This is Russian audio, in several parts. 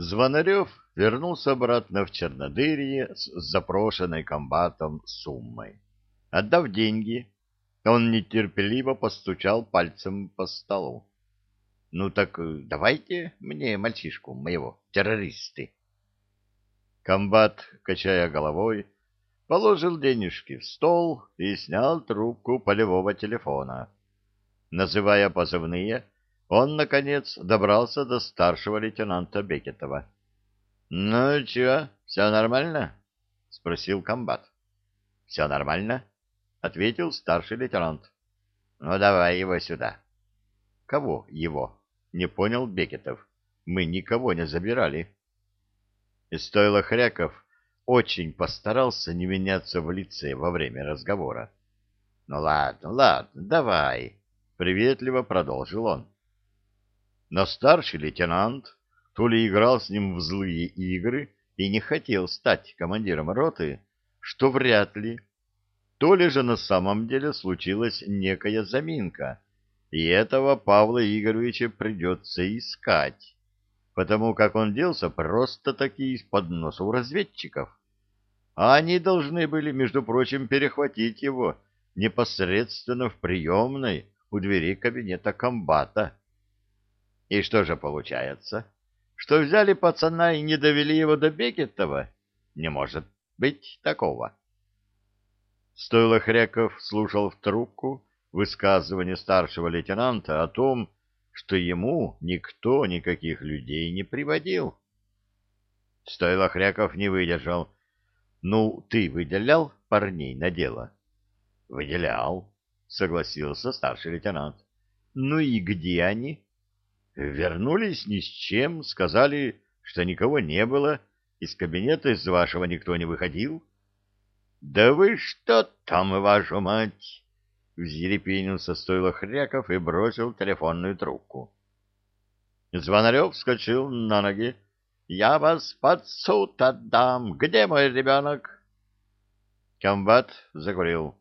Звонарев вернулся обратно в Чернодырье с запрошенной комбатом суммой. Отдав деньги, он нетерпеливо постучал пальцем по столу. — Ну так давайте мне мальчишку моего, террористы. Комбат, качая головой, положил денежки в стол и снял трубку полевого телефона. Называя позывные, он, наконец, добрался до старшего лейтенанта Бекетова. — Ну, чё, все нормально? — спросил комбат. — Все нормально, — ответил старший лейтенант. — Ну, давай его сюда. — Кого его? — не понял Бекетов. — Мы никого не забирали. И стоило Хряков очень постарался не меняться в лице во время разговора. — Ну ладно, ладно, давай, — приветливо продолжил он. Но старший лейтенант то ли играл с ним в злые игры и не хотел стать командиром роты, что вряд ли, то ли же на самом деле случилась некая заминка, и этого Павла Игоревича придется искать потому как он делся просто-таки из-под носа у разведчиков. А они должны были, между прочим, перехватить его непосредственно в приемной у двери кабинета комбата. И что же получается? Что взяли пацана и не довели его до Бекетова? Не может быть такого. Стоило Хряков слушал в трубку высказывание старшего лейтенанта о том, что ему никто никаких людей не приводил. Стоило Хряков не выдержал. «Ну, ты выделял парней на дело?» «Выделял», — согласился старший лейтенант. «Ну и где они?» «Вернулись ни с чем, сказали, что никого не было, из кабинета из вашего никто не выходил». «Да вы что там, вашу мать!» Взъерепенился стойло Хряков и бросил телефонную трубку. Звонарев вскочил на ноги. «Я вас под суд отдам! Где мой ребенок?» Комбат закурил.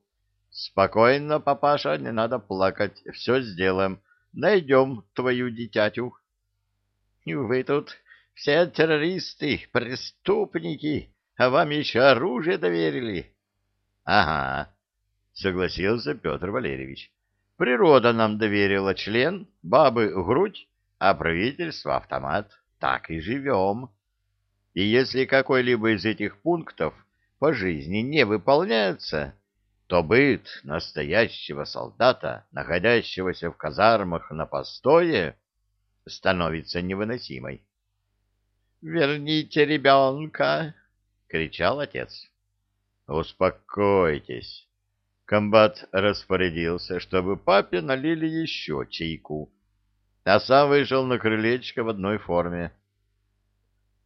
«Спокойно, папаша, не надо плакать. Все сделаем. Найдем твою дитятю». «Вы тут все террористы, преступники, а вам еще оружие доверили». «Ага, согласился Петр Валерьевич. Природа нам доверила член, бабы — грудь, а правительство — автомат. Так и живем. И если какой-либо из этих пунктов по жизни не выполняется, то быт настоящего солдата, находящегося в казармах на постое, становится невыносимой. «Верните ребенка!» — кричал отец. «Успокойтесь!» Комбат распорядился, чтобы папе налили еще чайку, а сам вышел на крылечко в одной форме.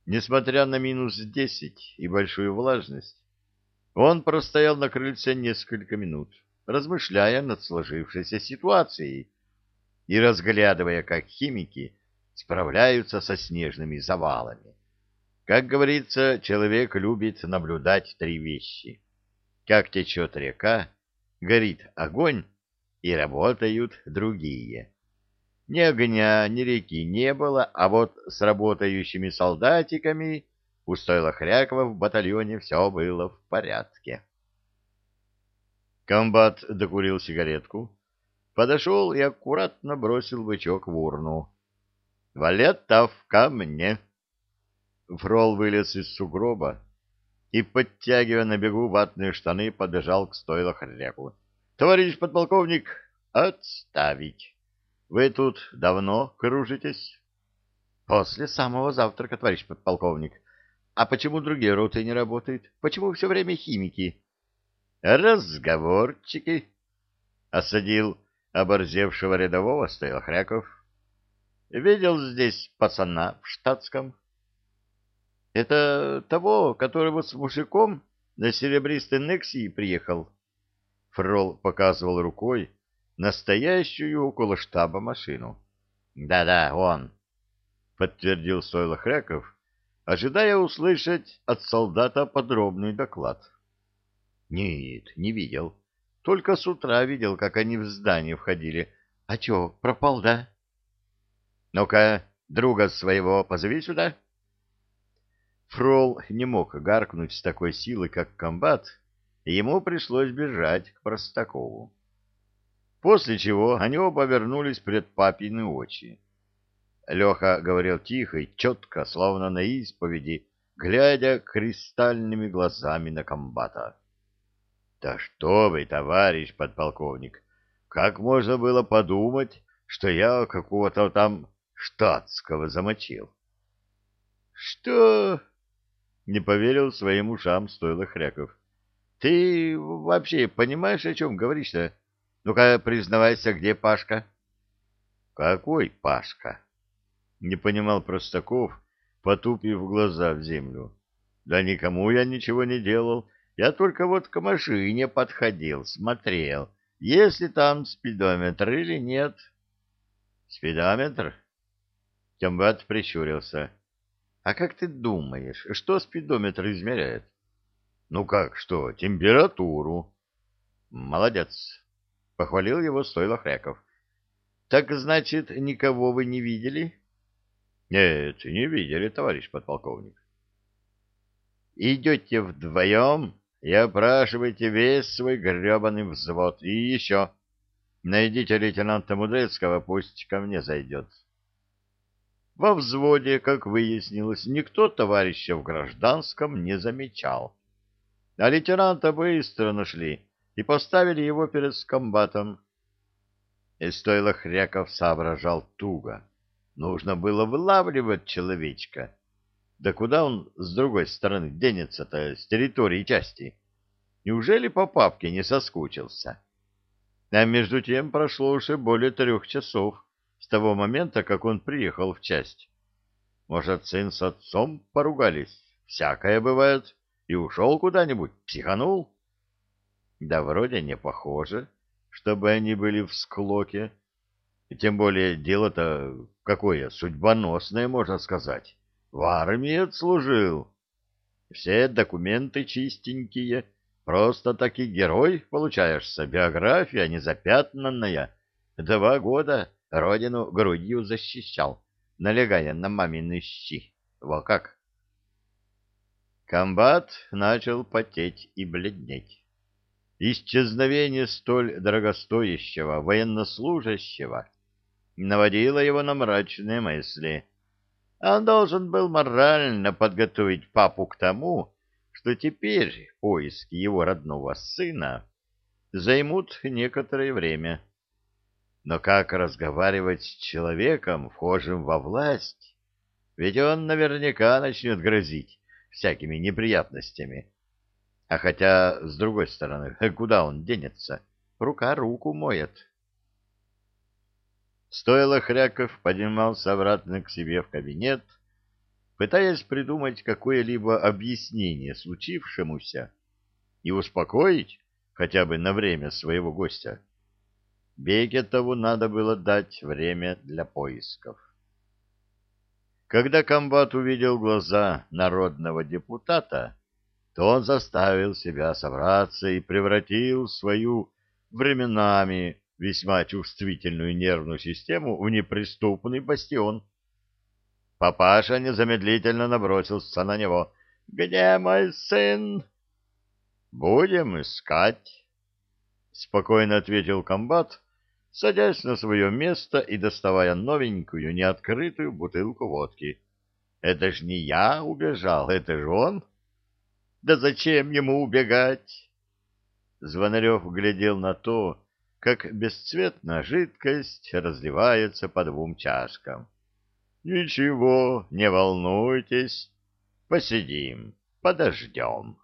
Несмотря на минус десять и большую влажность, он простоял на крыльце несколько минут, размышляя над сложившейся ситуацией и разглядывая, как химики справляются со снежными завалами. Как говорится, человек любит наблюдать три вещи. Как течет река, горит огонь, и работают другие. Ни огня, ни реки не было, а вот с работающими солдатиками у стойла Хрякова в батальоне все было в порядке. Комбат докурил сигаретку, подошел и аккуратно бросил бычок в урну. «Валетов, ко мне!» Фрол вылез из сугроба, и, подтягивая на бегу ватные штаны, подбежал к стойлу хряку. — Товарищ подполковник, отставить! Вы тут давно кружитесь? — После самого завтрака, товарищ подполковник. А почему другие роты не работают? Почему все время химики? — Разговорчики! — осадил оборзевшего рядового стоял Хряков. — Видел здесь пацана в штатском? — это того, который вот с мужиком на серебристой Нексии приехал. Фрол показывал рукой настоящую около штаба машину. Да-да, он, подтвердил Стойло Хряков, ожидая услышать от солдата подробный доклад. Нет, не видел. Только с утра видел, как они в здание входили. А чё, пропал, да? Ну-ка, друга своего позови сюда. Фрол не мог гаркнуть с такой силой, как комбат, и ему пришлось бежать к Простакову. После чего они оба вернулись пред папины очи. Леха говорил тихо и четко, словно на исповеди, глядя кристальными глазами на комбата. — Да что вы, товарищ подполковник, как можно было подумать, что я какого-то там штатского замочил? — Что? — не поверил своим ушам стойло Хряков. — Ты вообще понимаешь, о чем говоришь-то? Ну-ка, признавайся, где Пашка? — Какой Пашка? — не понимал Простаков, потупив глаза в землю. — Да никому я ничего не делал. Я только вот к машине подходил, смотрел, есть ли там спидометр или нет. — Спидометр? Тембат прищурился. — А как ты думаешь, что спидометр измеряет? — Ну как что, температуру. — Молодец, — похвалил его стойло Хряков. — Так, значит, никого вы не видели? — Нет, не видели, товарищ подполковник. — Идете вдвоем и опрашиваете весь свой гребаный взвод. И еще, найдите лейтенанта Мудрецкого, пусть ко мне зайдет. — во взводе, как выяснилось, никто товарища в гражданском не замечал. А лейтенанта быстро нашли и поставили его перед комбатом. И стоило Хряков соображал туго. Нужно было вылавливать человечка. Да куда он с другой стороны денется-то с территории части? Неужели по папке не соскучился? А между тем прошло уже более трех часов с того момента, как он приехал в часть. Может, сын с отцом поругались? Всякое бывает. И ушел куда-нибудь, психанул? Да вроде не похоже, чтобы они были в склоке. Тем более дело-то какое, судьбоносное, можно сказать. В армии отслужил. Все документы чистенькие, просто таки герой получаешься, биография незапятнанная. Два года Родину грудью защищал, налегая на мамины щи. Во как! Комбат начал потеть и бледнеть. Исчезновение столь дорогостоящего военнослужащего наводило его на мрачные мысли. Он должен был морально подготовить папу к тому, что теперь поиски его родного сына займут некоторое время. Но как разговаривать с человеком, вхожим во власть? Ведь он наверняка начнет грозить всякими неприятностями. А хотя, с другой стороны, куда он денется? Рука руку моет. Стоило Хряков поднимался обратно к себе в кабинет, пытаясь придумать какое-либо объяснение случившемуся и успокоить хотя бы на время своего гостя. Бекетову надо было дать время для поисков. Когда комбат увидел глаза народного депутата, то он заставил себя собраться и превратил свою временами весьма чувствительную нервную систему в неприступный бастион. Папаша незамедлительно набросился на него. «Где мой сын?» «Будем искать», — спокойно ответил комбат, садясь на свое место и доставая новенькую, неоткрытую бутылку водки. — Это ж не я убежал, это же он. — Да зачем ему убегать? Звонарев глядел на то, как бесцветная жидкость разливается по двум чашкам. — Ничего, не волнуйтесь, посидим, подождем.